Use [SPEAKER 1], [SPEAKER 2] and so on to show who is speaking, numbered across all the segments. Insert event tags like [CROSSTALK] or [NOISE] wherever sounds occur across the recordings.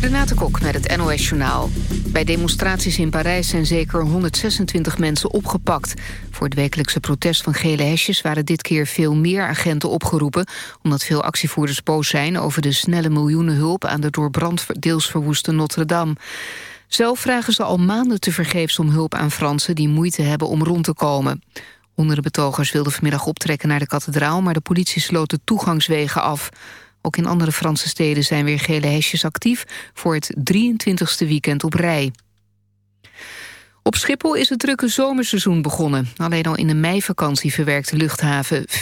[SPEAKER 1] Renate Kok met het NOS Journaal. Bij demonstraties in Parijs zijn zeker 126 mensen opgepakt. Voor het wekelijkse protest van gele hesjes waren dit keer veel meer agenten opgeroepen... omdat veel actievoerders boos zijn over de snelle miljoenenhulp... aan de door brand deels verwoeste Notre-Dame. Zelf vragen ze al maanden te vergeefs om hulp aan Fransen... die moeite hebben om rond te komen. Honderden betogers wilden vanmiddag optrekken naar de kathedraal... maar de politie sloot de toegangswegen af... Ook in andere Franse steden zijn weer gele hesjes actief... voor het 23ste weekend op rij. Op Schiphol is het drukke zomerseizoen begonnen. Alleen al in de meivakantie verwerkt de luchthaven 5,4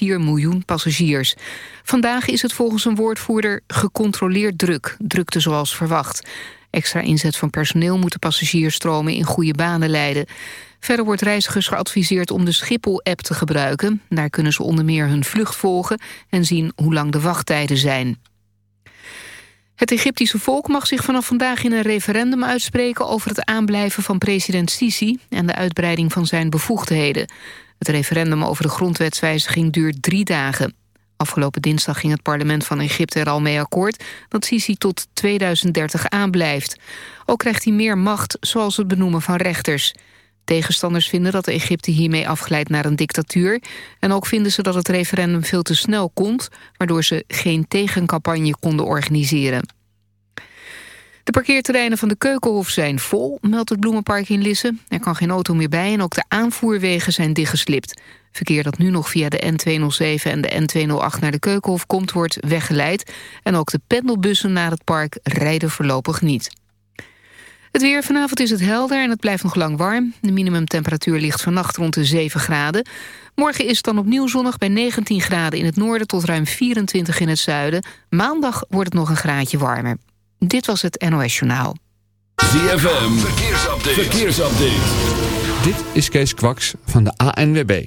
[SPEAKER 1] miljoen passagiers. Vandaag is het volgens een woordvoerder gecontroleerd druk. Drukte zoals verwacht. Extra inzet van personeel moet de passagiersstromen in goede banen leiden. Verder wordt reizigers geadviseerd om de Schiphol-app te gebruiken. Daar kunnen ze onder meer hun vlucht volgen en zien hoe lang de wachttijden zijn. Het Egyptische volk mag zich vanaf vandaag in een referendum uitspreken... over het aanblijven van president Sisi en de uitbreiding van zijn bevoegdheden. Het referendum over de grondwetswijziging duurt drie dagen. Afgelopen dinsdag ging het parlement van Egypte er al mee akkoord... dat Sisi tot 2030 aanblijft. Ook krijgt hij meer macht, zoals het benoemen van rechters... Tegenstanders vinden dat Egypte hiermee afglijdt naar een dictatuur... en ook vinden ze dat het referendum veel te snel komt... waardoor ze geen tegencampagne konden organiseren. De parkeerterreinen van de Keukenhof zijn vol, meldt het Bloemenpark in Lisse. Er kan geen auto meer bij en ook de aanvoerwegen zijn dichtgeslipt. Verkeer dat nu nog via de N207 en de N208 naar de Keukenhof komt... wordt weggeleid en ook de pendelbussen naar het park rijden voorlopig niet. Het weer vanavond is het helder en het blijft nog lang warm. De minimumtemperatuur ligt vannacht rond de 7 graden. Morgen is het dan opnieuw zonnig bij 19 graden in het noorden... tot ruim 24 in het zuiden. Maandag wordt het nog een graadje warmer. Dit was het NOS Journaal.
[SPEAKER 2] ZFM, verkeersupdate. verkeersupdate.
[SPEAKER 3] Dit is Kees Kwaks van de ANWB.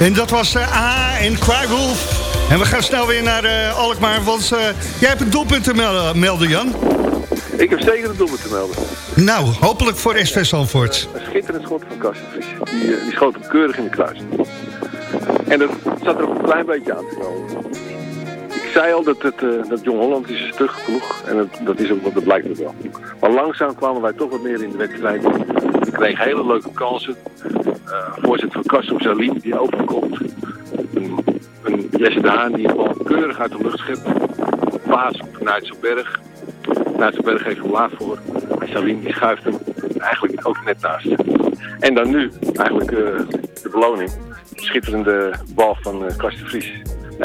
[SPEAKER 4] En dat was uh, A en Crywolf. En we gaan snel weer naar uh, Alkmaar, want uh, jij hebt een doelpunt te melden, melden, Jan.
[SPEAKER 5] Ik heb zeker een doelpunt te melden.
[SPEAKER 4] Nou, hopelijk voor SV Zandvoort.
[SPEAKER 5] Een schitterend schot van Kastenvries. Die, die schoot hem keurig in de kruis. En dat zat er ook een klein beetje aan te komen. Ik zei al dat, het, uh, dat Jong Holland is ploeg. En dat, dat, is ook, dat blijkt ook wel. Maar langzaam kwamen wij toch wat meer in de wedstrijd. Hele leuke kansen. Uh, voorzet van Castro Salim die overkomt. Een, een Jesse de Haan die gewoon keurig uit de lucht schept. Paas op Nijtselberg. Nijtselberg heeft hem laat voor. En Salim die schuift hem eigenlijk ook net naast. En dan nu eigenlijk uh, de beloning. Schitterende bal van uh, Kast Vries. 1-1.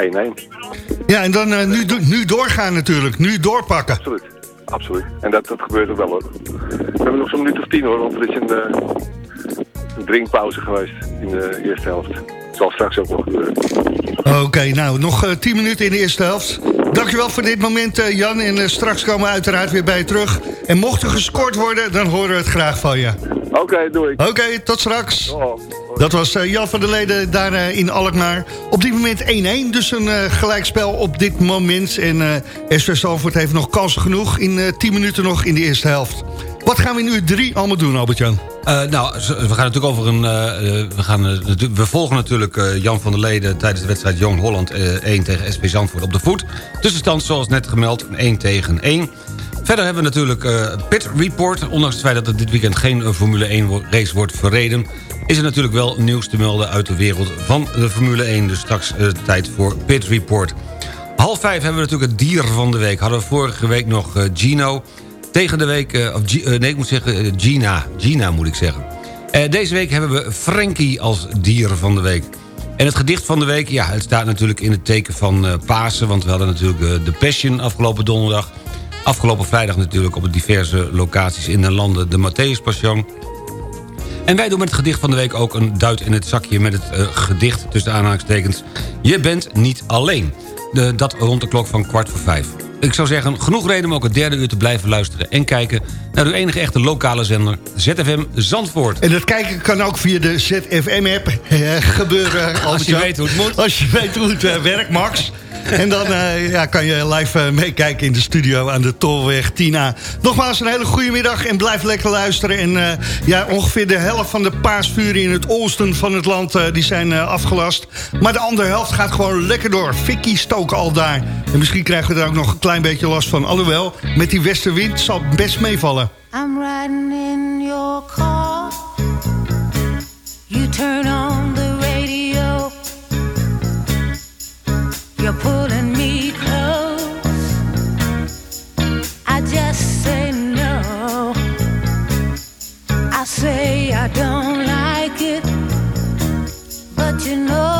[SPEAKER 4] Ja, en dan uh, nu, nu doorgaan natuurlijk. Nu doorpakken.
[SPEAKER 5] Absoluut. Absoluut. En dat, dat gebeurt ook wel hoor. We hebben nog zo'n minuut of tien hoor, want er is een, een drinkpauze geweest in de eerste helft. Het zal straks ook nog gebeuren.
[SPEAKER 4] Oké, okay, nou, nog uh, tien minuten in de eerste helft. Dankjewel voor dit moment, uh, Jan. En straks komen we uiteraard weer bij je terug. En mocht er gescoord worden, dan horen we het graag van je.
[SPEAKER 5] Oké, okay, doe ik.
[SPEAKER 4] Oké, okay, tot straks. Oh. Dat was uh, Jan van der Leden daar uh, in Alkmaar. Op dit moment 1-1, dus een uh, gelijkspel op dit moment. En SV Zalvoort heeft nog kansen genoeg. In 10 minuten nog in de eerste helft. Wat gaan we nu drie allemaal doen, Albert-Jan?
[SPEAKER 6] Uh, nou, we gaan natuurlijk over een. Uh, we, gaan, uh, we volgen natuurlijk Jan van der Leden tijdens de wedstrijd Jong Holland 1 tegen SP Zandvoort op de voet. Tussenstand zoals net gemeld, 1 tegen 1. Verder hebben we natuurlijk Pit Report. Ondanks het feit dat er dit weekend geen Formule 1 race wordt verreden... is er natuurlijk wel nieuws te melden uit de wereld van de Formule 1. Dus straks tijd voor Pit Report. Half vijf hebben we natuurlijk het dier van de week. Hadden we vorige week nog Gino... Tegen de week, uh, of uh, nee ik moet zeggen uh, Gina, Gina moet ik zeggen. deze week hebben we Frankie als dier van de week. En het gedicht van de week, ja, het staat natuurlijk in het teken van Pasen... want we hadden natuurlijk de Passion afgelopen donderdag. Afgelopen vrijdag natuurlijk op diverse locaties in de landen de Matthäus Passion. En wij doen met het gedicht van de week ook een duit in het zakje... met het gedicht tussen aanhalingstekens... Je bent niet alleen. De, dat rond de klok van kwart voor vijf. Ik zou zeggen, genoeg reden om ook het derde uur te blijven luisteren... en kijken naar uw enige echte lokale zender, ZFM Zandvoort.
[SPEAKER 4] En dat kijken kan ook via de ZFM-app gebeuren.
[SPEAKER 6] Als je weet hoe het moet.
[SPEAKER 4] Als je weet hoe het uh, werkt, Max. En dan uh, ja, kan je live uh, meekijken in de studio aan de Tolweg Tina. Nogmaals een hele goede middag en blijf lekker luisteren. En uh, ja, ongeveer de helft van de paasvuren in het oosten van het land die zijn afgelast. Maar de andere helft gaat gewoon lekker door. Fikkie stoken al daar. En misschien krijgen we er ook nog een klein beetje last van. Alhoewel, met die westenwind zal het best meevallen.
[SPEAKER 7] I'm riding in your car. You turn on the radio. You're pulling me close. I just say no. I say I don't like it. But you know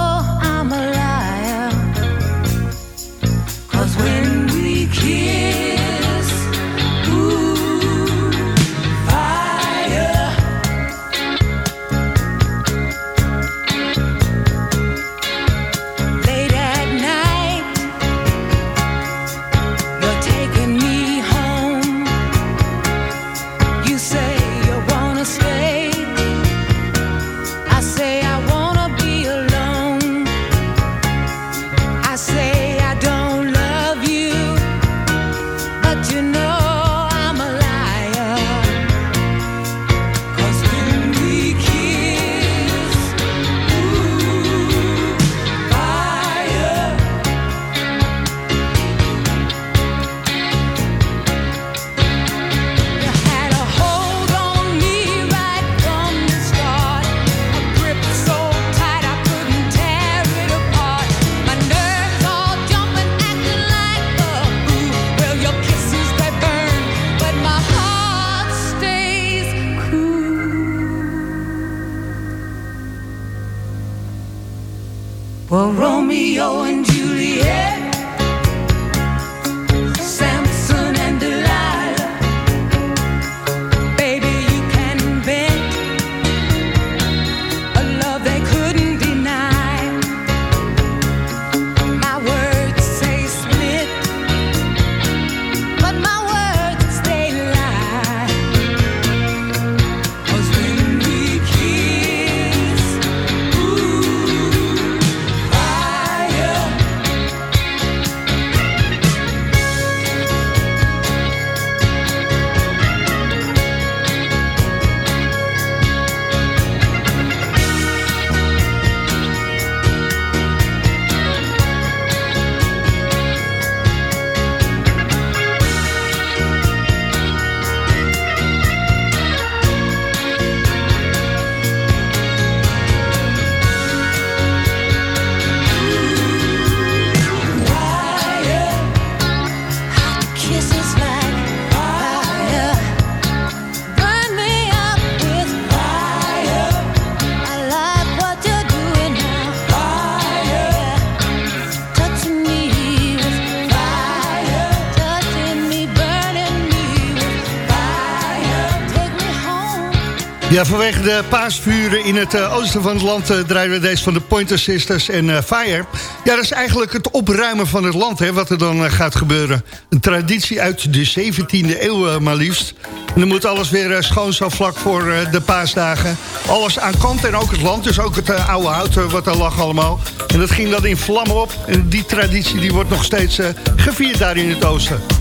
[SPEAKER 4] Ja, vanwege de paasvuren in het eh, oosten van het land eh, draaien we deze van de Pointer Sisters en eh, Fire. Ja, dat is eigenlijk het opruimen van het land, hè, wat er dan gaat gebeuren. Een traditie uit de 17e eeuw maar liefst. En dan moet alles weer schoon zo vlak voor de paasdagen. Alles aan kant en ook het land, dus ook het oude hout wat daar lag allemaal. En dat ging dan in vlammen op. En die traditie die wordt nog steeds gevierd daar in het oosten.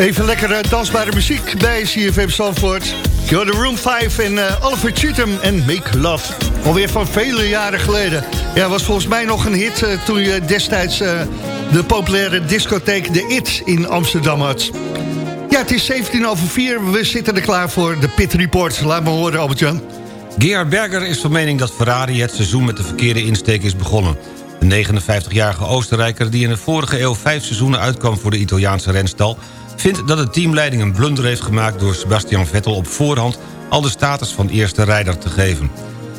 [SPEAKER 4] Even lekkere dansbare muziek bij CFM Zandvoort. You're the Room 5 en uh, Oliver Cheatham en Make Love. Alweer van vele jaren geleden. Ja, was volgens mij nog een hit uh, toen je destijds de populaire discotheek The It in Amsterdam had. Ja, het is 17 over 4. We zitten er klaar voor de Pit Report. Laat me horen, Albert-Jan.
[SPEAKER 6] Gerhard Berger is van mening dat Ferrari het seizoen met de verkeerde insteek is begonnen. De 59-jarige Oostenrijker die in de vorige eeuw vijf seizoenen uitkwam voor de Italiaanse renstal... vindt dat de teamleiding een blunder heeft gemaakt door Sebastian Vettel op voorhand al de status van eerste rijder te geven.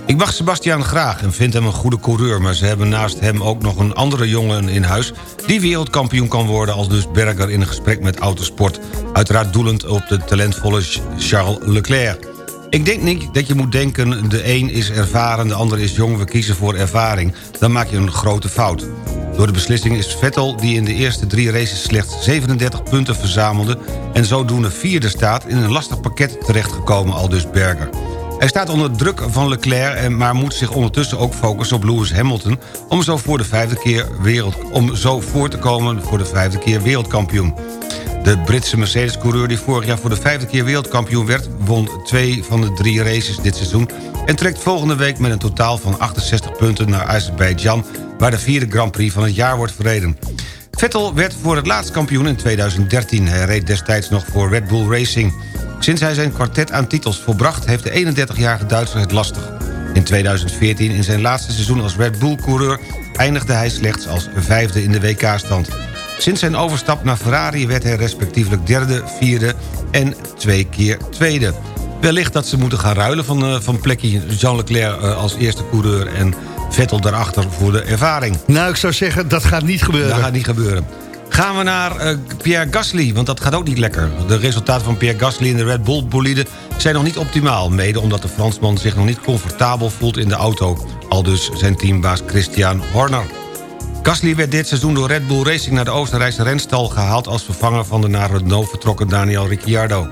[SPEAKER 6] Ik mag Sebastian graag en vind hem een goede coureur... maar ze hebben naast hem ook nog een andere jongen in huis... die wereldkampioen kan worden als dus Berger in een gesprek met Autosport... uiteraard doelend op de talentvolle Charles Leclerc. Ik denk niet dat je moet denken, de een is ervaren, de ander is jong... we kiezen voor ervaring, dan maak je een grote fout. Door de beslissing is Vettel, die in de eerste drie races slechts 37 punten verzamelde... en zodoende vierde staat, in een lastig pakket terechtgekomen, al dus Berger. Hij staat onder druk van Leclerc, maar moet zich ondertussen ook focussen op Lewis Hamilton... om zo, voor de vijfde keer wereld, om zo voor te komen voor de vijfde keer wereldkampioen. De Britse Mercedes-coureur die vorig jaar voor de vijfde keer wereldkampioen werd... won twee van de drie races dit seizoen... en trekt volgende week met een totaal van 68 punten naar Azerbeidzjan... waar de vierde Grand Prix van het jaar wordt verreden. Vettel werd voor het laatst kampioen in 2013. Hij reed destijds nog voor Red Bull Racing. Sinds hij zijn kwartet aan titels volbracht... heeft de 31-jarige Duitser het lastig. In 2014, in zijn laatste seizoen als Red Bull-coureur... eindigde hij slechts als vijfde in de WK-stand. Sinds zijn overstap naar Ferrari werd hij respectievelijk derde, vierde en twee keer tweede. Wellicht dat ze moeten gaan ruilen van, eh, van plekje Jean Leclerc eh, als eerste coureur... en Vettel daarachter voor de ervaring.
[SPEAKER 4] Nou, ik zou zeggen, dat gaat niet gebeuren.
[SPEAKER 6] Dat gaat niet gebeuren. Gaan we naar eh, Pierre Gasly, want dat gaat ook niet lekker. De resultaten van Pierre Gasly in de Red Bull bolide zijn nog niet optimaal. Mede omdat de Fransman zich nog niet comfortabel voelt in de auto. Al dus zijn teambaas Christian Horner. Gasly werd dit seizoen door Red Bull Racing naar de Oostenrijkse renstal gehaald... als vervanger van de naar Renault vertrokken Daniel Ricciardo.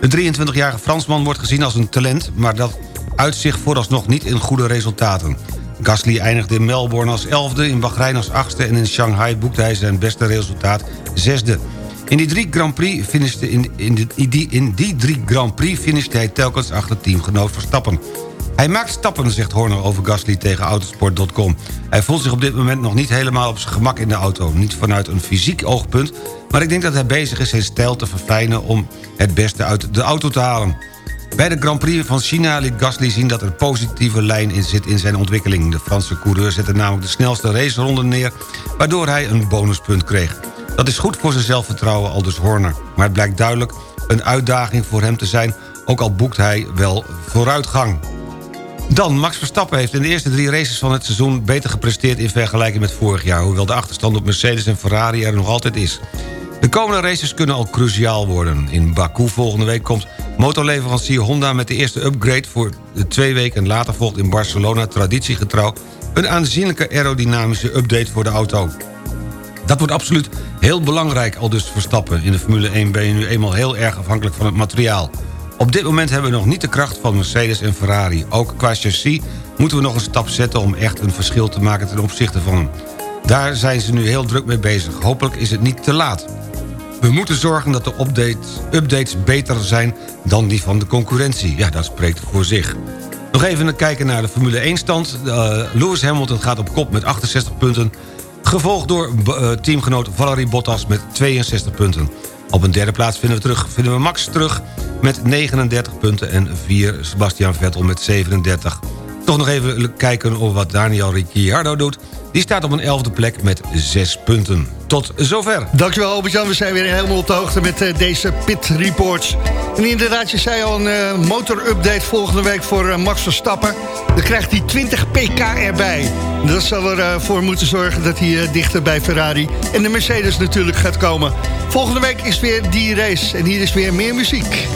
[SPEAKER 6] De 23-jarige Fransman wordt gezien als een talent... maar dat uit zich vooralsnog niet in goede resultaten. Gasly eindigde in Melbourne als 11e, in Bahrein als 8e... en in Shanghai boekte hij zijn beste resultaat 6e. In die drie Grand Prix finishte, in, in, die, in die drie Grand Prix finishte hij telkens achter teamgenoot Verstappen. Hij maakt stappen, zegt Horner over Gasly tegen Autosport.com. Hij voelt zich op dit moment nog niet helemaal op zijn gemak in de auto. Niet vanuit een fysiek oogpunt, maar ik denk dat hij bezig is zijn stijl te verfijnen... om het beste uit de auto te halen. Bij de Grand Prix van China liet Gasly zien dat er een positieve lijn in zit in zijn ontwikkeling. De Franse coureur zette namelijk de snelste raceronde neer... waardoor hij een bonuspunt kreeg. Dat is goed voor zijn zelfvertrouwen, aldus Horner. Maar het blijkt duidelijk een uitdaging voor hem te zijn... ook al boekt hij wel vooruitgang. Dan, Max Verstappen heeft in de eerste drie races van het seizoen... beter gepresteerd in vergelijking met vorig jaar... hoewel de achterstand op Mercedes en Ferrari er nog altijd is. De komende races kunnen al cruciaal worden. In Baku volgende week komt motorleverancier Honda... met de eerste upgrade voor de twee weken... en later volgt in Barcelona traditiegetrouw... een aanzienlijke aerodynamische update voor de auto. Dat wordt absoluut heel belangrijk, al dus Verstappen. In de Formule 1 ben je nu eenmaal heel erg afhankelijk van het materiaal. Op dit moment hebben we nog niet de kracht van Mercedes en Ferrari. Ook qua chassis moeten we nog een stap zetten... om echt een verschil te maken ten opzichte van hem. Daar zijn ze nu heel druk mee bezig. Hopelijk is het niet te laat. We moeten zorgen dat de updates, updates beter zijn dan die van de concurrentie. Ja, dat spreekt voor zich. Nog even kijken naar de Formule 1-stand. Uh, Lewis Hamilton gaat op kop met 68 punten... gevolgd door eh, teamgenoot Valerie Bottas met 62 punten. Op een derde plaats vinden we, terug, vinden we Max terug met 39 punten... en 4 Sebastian Vettel met 37. Toch nog even kijken op wat Daniel Ricciardo doet. Die staat op een elfde plek met 6 punten. Tot zover.
[SPEAKER 4] Dankjewel Albert-Jan, we zijn weer helemaal op de hoogte met eh, deze pit reports. En inderdaad, je zei al een eh, motor-update volgende week voor eh, Max Verstappen. Dan krijgt hij 20 pk erbij. Dat zal ervoor moeten zorgen dat hij dichter bij Ferrari en de Mercedes natuurlijk gaat komen. Volgende week is weer die race en hier is weer meer muziek.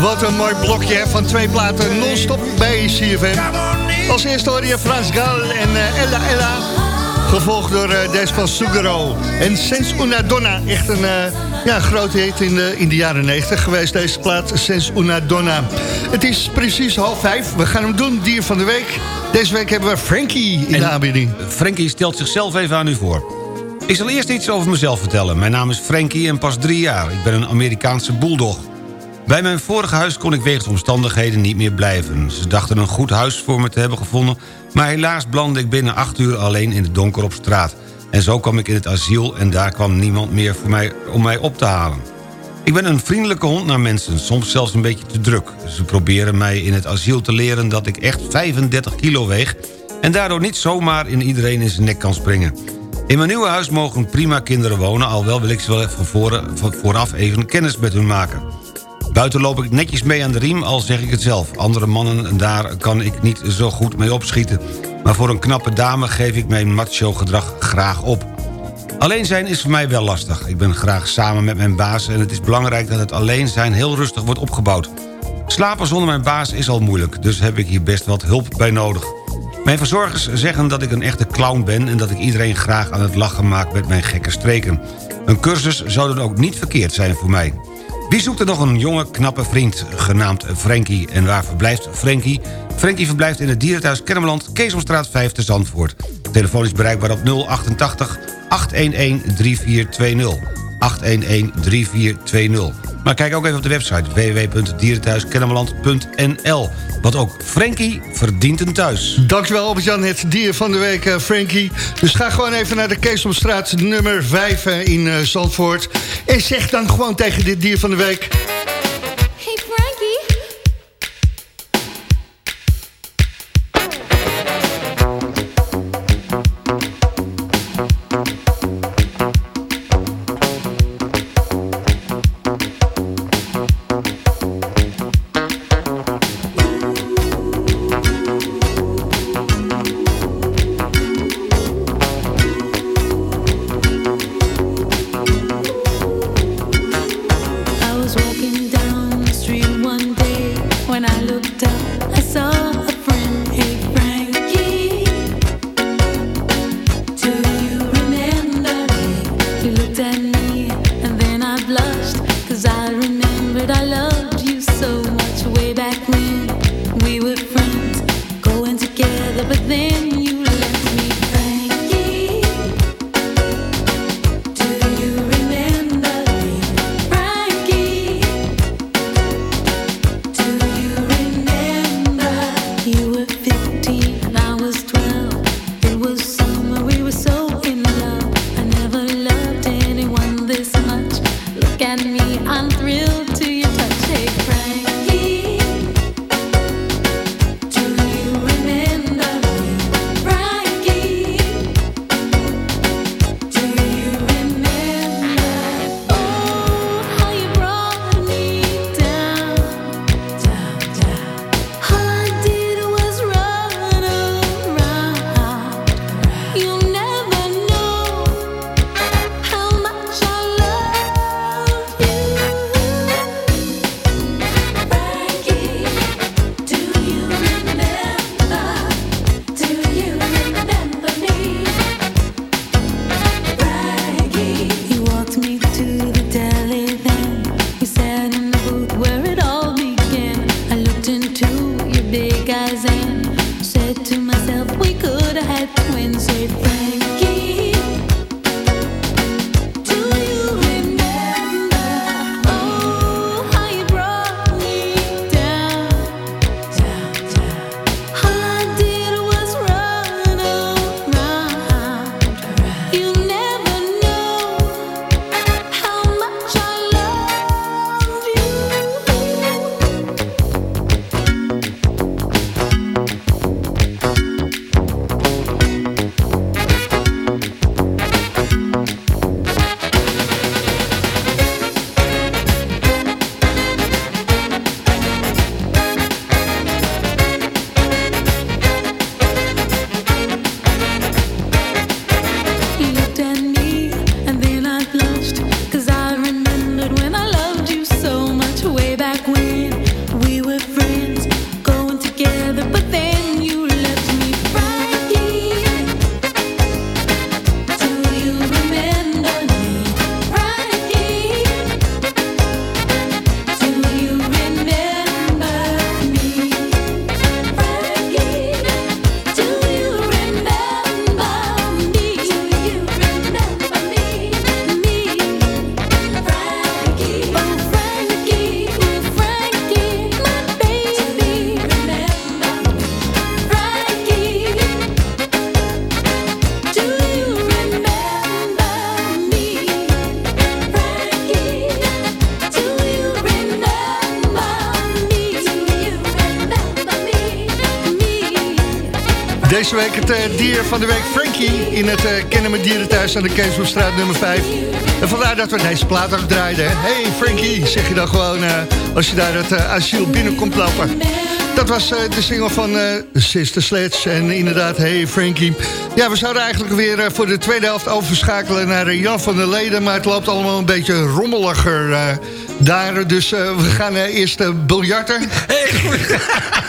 [SPEAKER 8] Wat een mooi blokje van twee platen non-stop bij CFM. Als eerste hoor je Frans Gal en eh, Ella Ella. Gevolgd door eh, Des van Sugaro. En Sens Una Donna. Echt een eh, ja, grote hit in de, in de jaren 90 geweest, deze plaat. Sens Una Donna. Het is precies half vijf. We gaan hem doen, dier van de week. Deze week hebben we Frankie in de aanbieding.
[SPEAKER 6] Frankie stelt zichzelf even aan u voor. Ik zal eerst iets over mezelf vertellen. Mijn naam is Frankie en pas drie jaar. Ik ben een Amerikaanse bulldog. Bij mijn vorige huis kon ik wegens omstandigheden niet meer blijven. Ze dachten een goed huis voor me te hebben gevonden... maar helaas belandde ik binnen acht uur alleen in het donker op straat. En zo kwam ik in het asiel en daar kwam niemand meer voor mij, om mij op te halen. Ik ben een vriendelijke hond naar mensen, soms zelfs een beetje te druk. Ze proberen mij in het asiel te leren dat ik echt 35 kilo weeg... en daardoor niet zomaar in iedereen in zijn nek kan springen. In mijn nieuwe huis mogen prima kinderen wonen... alhoewel wil ik ze wel even vooraf even kennis met hun maken. Buiten loop ik netjes mee aan de riem, al zeg ik het zelf. Andere mannen, daar kan ik niet zo goed mee opschieten. Maar voor een knappe dame geef ik mijn macho gedrag graag op. Alleen zijn is voor mij wel lastig. Ik ben graag samen met mijn baas... en het is belangrijk dat het alleen zijn heel rustig wordt opgebouwd. Slapen zonder mijn baas is al moeilijk... dus heb ik hier best wat hulp bij nodig. Mijn verzorgers zeggen dat ik een echte clown ben... en dat ik iedereen graag aan het lachen maak met mijn gekke streken. Een cursus zou dan ook niet verkeerd zijn voor mij. Wie zoekt er nog een jonge, knappe vriend, genaamd Frankie? En waar verblijft Frankie? Frankie verblijft in het dierenthuis Kennemerland, Keesomstraat 5 te Zandvoort. Telefoon is bereikbaar op 088 811 3420. 811 3420. Maar kijk ook even op de website www.dierenthuiskennemerland.nl. Want ook Frankie verdient een thuis.
[SPEAKER 8] Dankjewel Albert-Jan, het dier van de week, eh, Frankie. Dus ga gewoon even naar de Keesomstraat nummer 5 eh, in eh, Zandvoort. En zeg dan gewoon tegen dit dier van de week...
[SPEAKER 4] Deze week het eh, dier van de week Frankie in het uh, Kennen Dierenthuis aan de Keeshoefstraat nummer 5. En vandaar dat we deze plaat ook draaiden. Hey Frankie, zeg je dan gewoon eh, als je daar het eh, asiel binnenkomt lopen. Dat was de single van Sister Sledge en inderdaad Hey Frankie. Ja, we zouden eigenlijk weer voor de tweede helft overschakelen naar Jan van der Leden... maar het loopt allemaal een beetje rommeliger daar. Dus we gaan eerst uh, biljarten. [LAUGHS]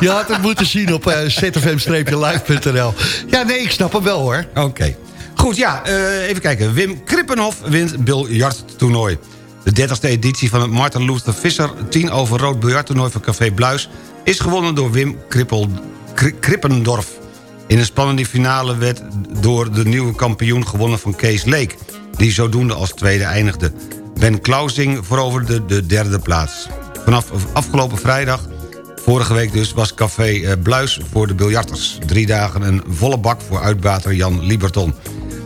[SPEAKER 4] Je had het moeten zien op uh, zfm-live.nl. Ja, nee, ik snap hem wel hoor.
[SPEAKER 6] Oké. Goed, ja, eh, even kijken. Wim Krippenhof wint biljarttoernooi. De 30e editie van het Martin Luther Visser 10 over rood biljarttoernooi van Café Bluis... is gewonnen door Wim Krippendorf. In een spannende finale werd door de nieuwe kampioen gewonnen van Kees Leek... die zodoende als tweede eindigde. Ben Klausing veroverde de derde plaats. Vanaf afgelopen vrijdag Vorige week dus was Café eh, Bluis voor de biljarters. Drie dagen een volle bak voor uitbater Jan Lieberton.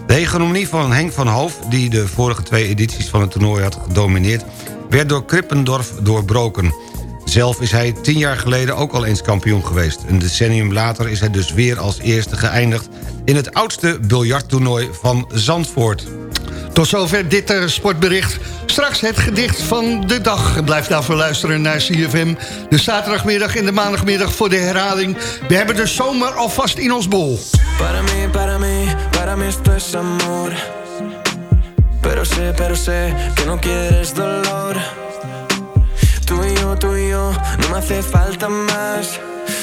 [SPEAKER 6] De hegemonie van Henk van Hoof, die de vorige twee edities van het toernooi had gedomineerd... werd door Krippendorf doorbroken. Zelf is hij tien jaar geleden ook al eens kampioen geweest. Een decennium later is hij dus weer als eerste geëindigd... in het oudste biljarttoernooi van Zandvoort.
[SPEAKER 4] Tot zover dit eh, sportbericht. Straks het gedicht van de dag. Blijf daarvoor luisteren naar CFM. De zaterdagmiddag en de maandagmiddag voor de herhaling. We hebben de zomer alvast in ons bol.
[SPEAKER 9] Para mí, para mí, para mí esto es amor. Pero sé, pero sé que no quieres dolor. Tú y yo, tú y yo, no me hace falta más.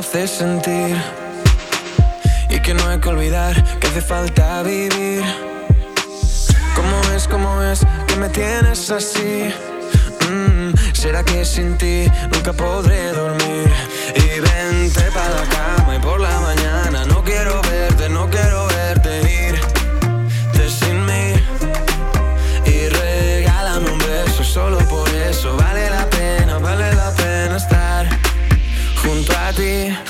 [SPEAKER 9] hace sentir Y que no hay que olvidar que hace falta vivir ¿Cómo es, cómo es que me tienes así? Mm, ¿Será que sin ti nunca podré dormir? Y vente pa' la cama y por la mañana No I'll be.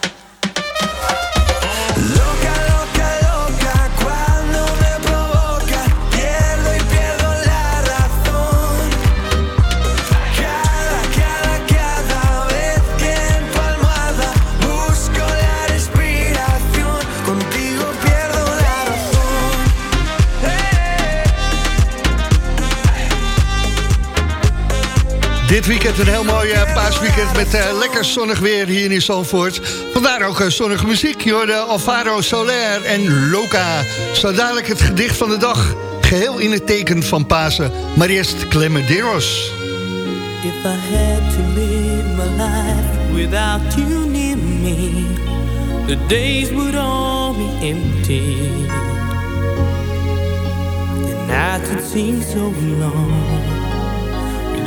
[SPEAKER 4] Dit weekend een heel mooi eh, paasweekend met eh, lekker zonnig weer hier in Zandvoort. Vandaar ook eh, zonnige muziek. Je hoorde Alvaro Soler en Loca. Zo dadelijk het gedicht van de dag. Geheel in het teken van Pasen. Maar eerst.
[SPEAKER 10] If I had to live my life without you near me, the days would all be empty. Seem so long.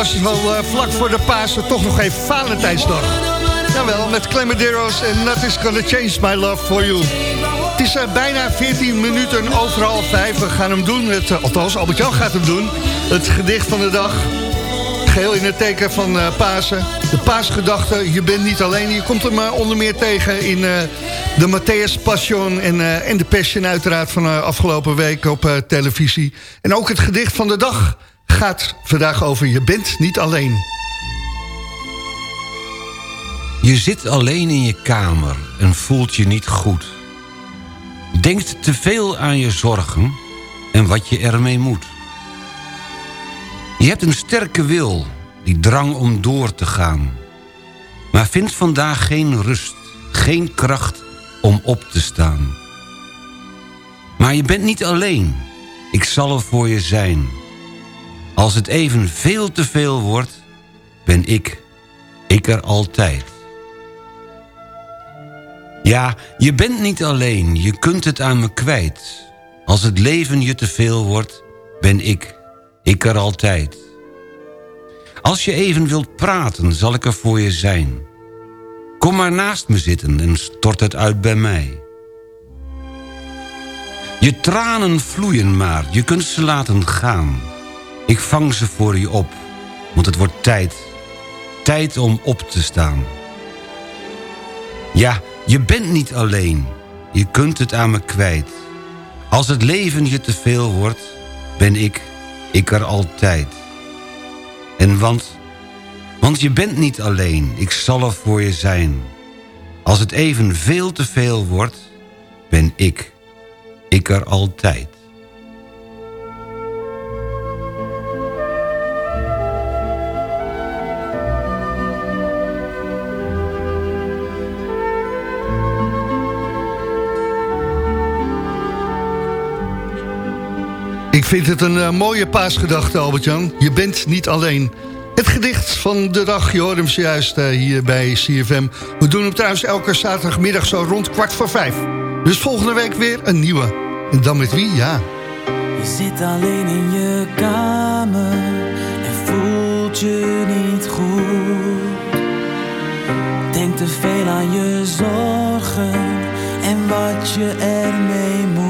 [SPEAKER 4] Was het wel eh, vlak voor de Pasen toch nog even Valentijnsdag. Jawel, met Clemaderos en Nothing's Gonna Change My Love For You. Het is eh, bijna 14 minuten over half vijf. We gaan hem doen, het, eh, althans Albert-Jan gaat hem doen. Het gedicht van de dag. Geheel in het teken van Pasen. De paasgedachte, je bent niet alleen. Je komt hem onder meer tegen in de Matthäus Passion... En, en de Passion uiteraard van afgelopen week op televisie. En ook het gedicht van de dag gaat vandaag over... je bent niet alleen.
[SPEAKER 6] Je zit alleen in je kamer en voelt je niet goed. Denkt te veel aan je zorgen en wat je ermee moet. Je hebt een sterke wil, die drang om door te gaan. Maar vindt vandaag geen rust, geen kracht om op te staan. Maar je bent niet alleen, ik zal er voor je zijn. Als het even veel te veel wordt, ben ik, ik er altijd. Ja, je bent niet alleen, je kunt het aan me kwijt. Als het leven je te veel wordt, ben ik, ik er altijd. Als je even wilt praten, zal ik er voor je zijn. Kom maar naast me zitten en stort het uit bij mij. Je tranen vloeien maar, je kunt ze laten gaan. Ik vang ze voor je op, want het wordt tijd. Tijd om op te staan. Ja, je bent niet alleen. Je kunt het aan me kwijt. Als het leven je te veel wordt, ben ik, ik er altijd. En want, want je bent niet alleen. Ik zal er voor je zijn. Als het even veel te veel wordt, ben ik, ik er altijd.
[SPEAKER 4] Vind het een eh, mooie paasgedachte, Albert-Jan. Je bent niet alleen. Het gedicht van de dag, je hoort hem zojuist eh, hier bij CFM. We doen hem trouwens elke zaterdagmiddag zo rond kwart voor vijf. Dus volgende week weer een nieuwe. En dan met wie? Ja.
[SPEAKER 10] Je zit alleen in je kamer en voelt je niet goed. Denk te veel aan je zorgen en wat je ermee moet.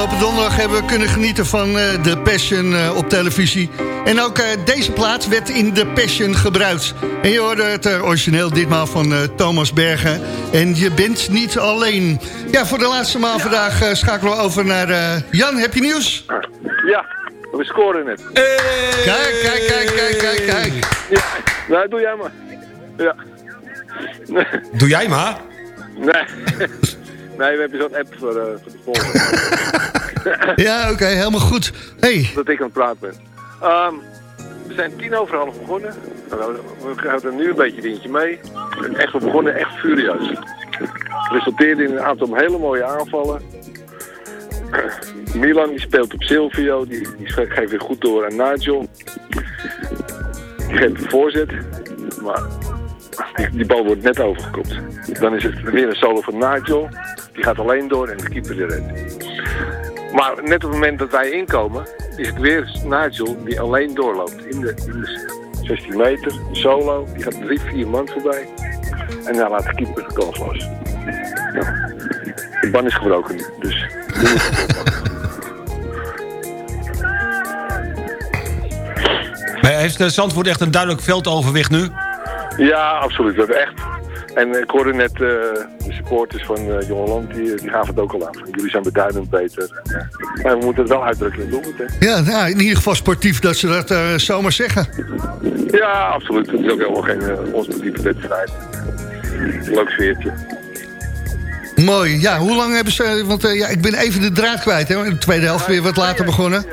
[SPEAKER 4] Afgelopen donderdag hebben we kunnen genieten van eh, de Passion eh, op televisie. En ook eh, deze plaat werd in de Passion gebruikt. En je hoorde het origineel ditmaal van eh, Thomas Bergen. En je bent niet alleen. Ja, voor de laatste maal vandaag eh, schakelen we over naar eh, Jan. Heb je nieuws?
[SPEAKER 5] Ja, we scoren net.
[SPEAKER 4] Kijk, kijk, kijk, kijk, kijk, kijk.
[SPEAKER 5] Ja, nou, doe jij maar. Ja. Nee.
[SPEAKER 6] Doe jij maar.
[SPEAKER 5] Nee. [LAUGHS] Nee, we hebben zo'n app voor, eh, voor de volgende. [LAUGHS] [LAUGHS]
[SPEAKER 4] Ja, oké, helemaal goed. Hey.
[SPEAKER 5] Dat ik aan het praten ben. Ehm, we zijn tien over half begonnen. Nou, We krijgen nu een beetje windje mee. En echt, we begonnen echt furieus. Resulteerde in een aantal hele mooie aanvallen. [CLEARS THROAT] Milan die speelt op Silvio, die, die geeft weer goed door aan Nigel. Die geeft een voorzet, maar die, die bal wordt net overgekopt. Dan is het weer een solo van Nigel, die gaat alleen door en de keeper eruit. Maar net op het moment dat wij inkomen, is het weer Nigel die alleen doorloopt. In de, in de 16 meter, solo, die gaat drie, vier man voorbij. En dan laat de keeper de goals los. Ja. De ban is gebroken nu, dus... [LAUGHS]
[SPEAKER 6] Maar heeft eh, Zandvoort echt een duidelijk veldoverwicht nu?
[SPEAKER 5] Ja, absoluut. Dat echt. En ik hoorde net, eh, supporters van eh Jong Holland, die, die gaven het ook al aan. Jullie zijn beduidend beter. En, eh, maar we moeten het wel het doelpunt, hè.
[SPEAKER 4] Ja, nou, in ieder geval sportief dat ze dat eh, zomaar zeggen.
[SPEAKER 5] Ja, absoluut. Het is ook helemaal geen uh, onsportieve wedstrijd. Leuk sfeertje.
[SPEAKER 4] Mooi. Ja, hoe lang hebben ze... Want eh, ja, ik ben even de draad kwijt. Hè? De tweede helft weer wat later begonnen. 3-1.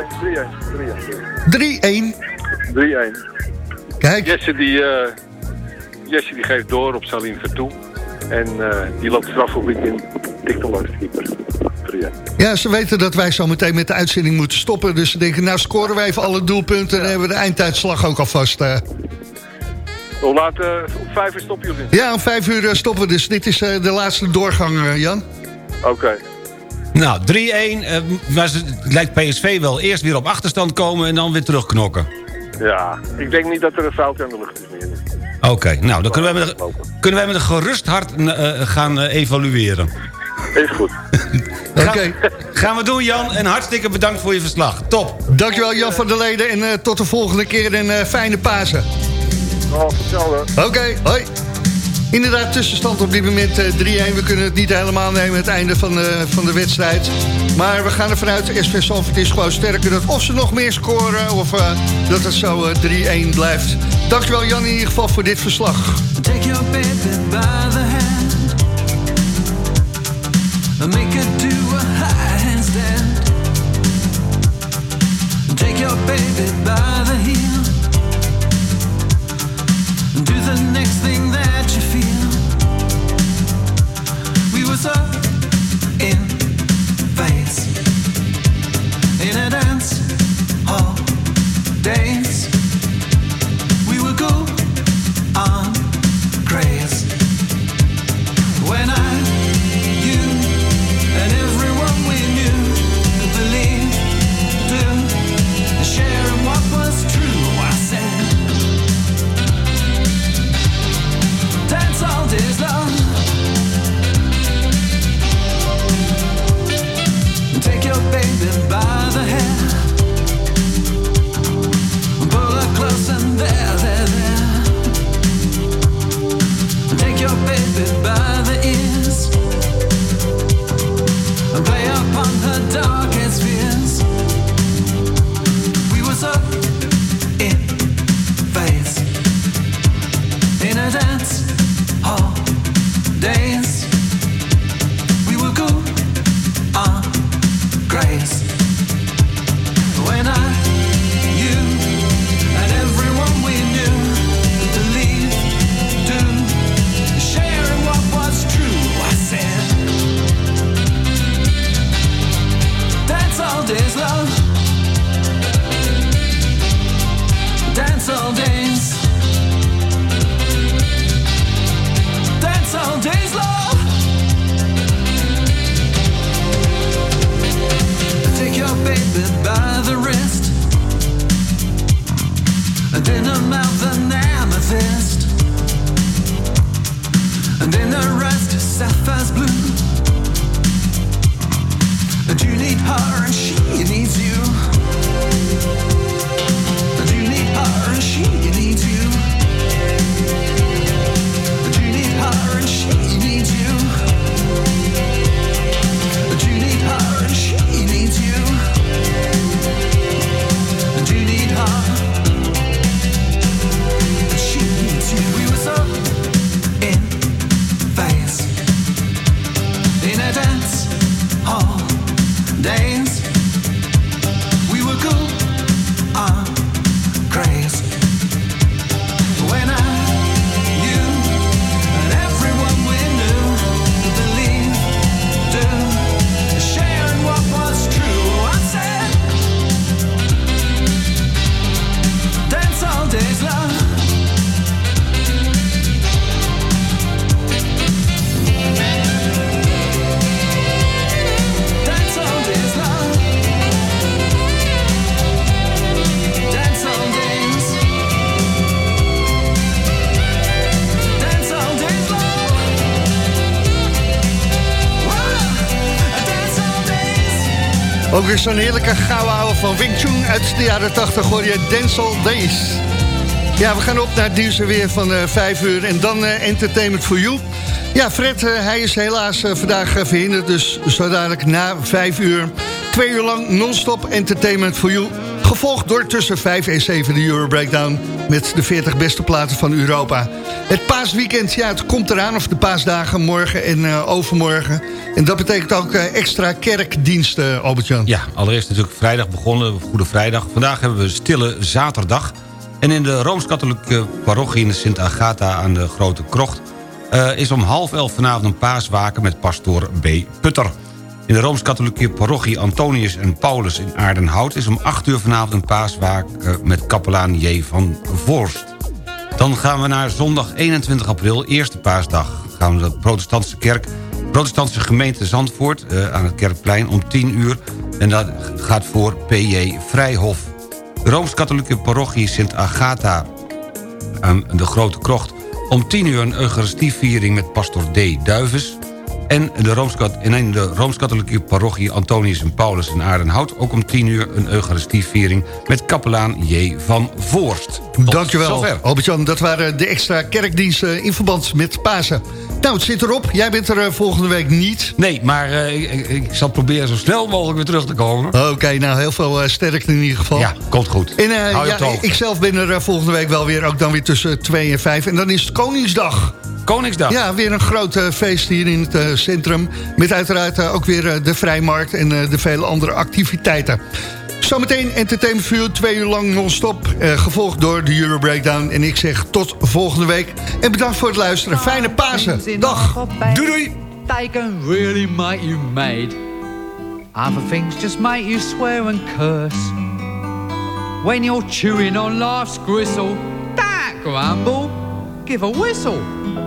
[SPEAKER 5] 3-1.
[SPEAKER 4] Kijk.
[SPEAKER 5] Jesse die, eh, Jesse die geeft door op Salim Vertoe. En eh, die loopt strafgebied in. Al langs de keeper. 3-1.
[SPEAKER 4] Ja, ze weten dat wij zo meteen met de uitzending moeten stoppen. Dus ze denken, nou scoren we even alle doelpunten... en dan hebben we de eindtijdslag ook alvast. eh.
[SPEAKER 5] Hoe laat? eh, om vijf uur stoppen jullie?
[SPEAKER 4] Ja, om vijf uur stoppen we. Dus dit is de laatste doorgang, Jan.
[SPEAKER 5] Oké.
[SPEAKER 6] Nou, 3-1. eh, maar ze- het lijkt PSV wel eerst weer op achterstand komen... en dan weer terugknokken.
[SPEAKER 5] Ja, ik denk niet dat er een fout aan de lucht is meer.
[SPEAKER 6] Oké, nou, dan kunnen wij met, een- kunnen wij met een gerust hart eh, gaan eh, evalueren.
[SPEAKER 5] Is goed. [LAUGHS]
[SPEAKER 4] Oké.
[SPEAKER 6] Gaan we doen, Jan. En hartstikke bedankt voor je verslag. Top.
[SPEAKER 4] Dankjewel Jan van der Leden en eh, tot de volgende keer en eh, fijne Pasen.
[SPEAKER 5] Oh, hetzelfde.
[SPEAKER 4] Oké, hoi. Inderdaad, tussenstand op dit moment eh, 3-1. We kunnen het niet helemaal nemen, het einde van de, van de wedstrijd. Maar we gaan ervan uit, SV Sanford is gewoon sterker. Dat of ze nog meer scoren of eh, dat het zo eh, 3-1 blijft. Dankjewel Jan in ieder geval voor dit verslag.
[SPEAKER 10] Take your baby by the hand and make her do a high handstand. Take your baby by the heel do the next thing that We
[SPEAKER 4] zo'n heerlijke gouden ouwe van Wing Chun uit de jaren 80 hoor je Dance All Days. Ja, we gaan op naar het weer van eh 5 uur en dan eh, Entertainment for You. Ja, Fred, eh, hij is helaas vandaag verhinderd. Dus zo dadelijk na vijf uur, twee uur lang non-stop entertainment for you. Gevolgd door tussen 5 en 7 de Euro Breakdown... met de 40 beste platen van Europa. Het paasweekend, ja, het komt eraan. Of de paasdagen morgen en overmorgen. En dat betekent ook eh, extra kerkdiensten, Albert-Jan.
[SPEAKER 6] Ja, allereerst natuurlijk vrijdag begonnen, Goede Vrijdag. Vandaag hebben we Stille Zaterdag. En in de Rooms-Katholieke parochie in Sint Agatha aan de Grote Krocht... eh, is om half elf vanavond een paaswaken met pastoor B. Putter. In de Rooms-Katholieke parochie Antonius en Paulus in Aardenhout... is om 8 uur vanavond een paaswaken met kapelaan J. van Voorst. Dan gaan we naar zondag 21 april, eerste paasdag. Gaan we de protestantse kerk, protestantse gemeente Zandvoort... eh, aan het Kerkplein om 10 uur. En dat gaat voor P.J. Vrijhof. Rooms-Katholieke parochie Sint Agatha aan de Grote Krocht... om 10 uur een eucharistieviering met pastor D. Duives... En de Rooms-Kat- en in de Rooms-Katholieke parochie Antonius en Paulus in Aardenhout... ook om 10 uur een eucharistieviering met kapelaan J. van Voorst. Tot
[SPEAKER 4] Dankjewel. Albert-Jan. Dat waren de extra kerkdiensten in verband met Pasen. Nou, het zit erop. Jij bent er eh, volgende week niet.
[SPEAKER 6] Nee, maar eh, ik, zal proberen zo snel mogelijk weer terug te komen.
[SPEAKER 4] Oké, nou, heel veel eh, sterkte in ieder geval.
[SPEAKER 6] Ja, komt goed.
[SPEAKER 4] En eh,
[SPEAKER 6] Hou je op
[SPEAKER 4] ja, ik zelf ben er eh, volgende week wel weer, ook dan weer tussen 2 en 5. En dan is het Koningsdag.
[SPEAKER 6] Koningsdag.
[SPEAKER 4] Ja, weer een groot eh, feest hier in het eh, centrum. Met uiteraard eh, ook weer eh, de Vrijmarkt en eh, de vele andere activiteiten. Zometeen Entertainment You, twee uur lang non-stop. gevolgd door de Euro Breakdown. En ik zeg tot volgende week. En bedankt voor het luisteren. Fijne Pasen. Dag.
[SPEAKER 6] Doei doei.
[SPEAKER 11] Really things just you swear and curse. When you're chewing on gristle, give a whistle.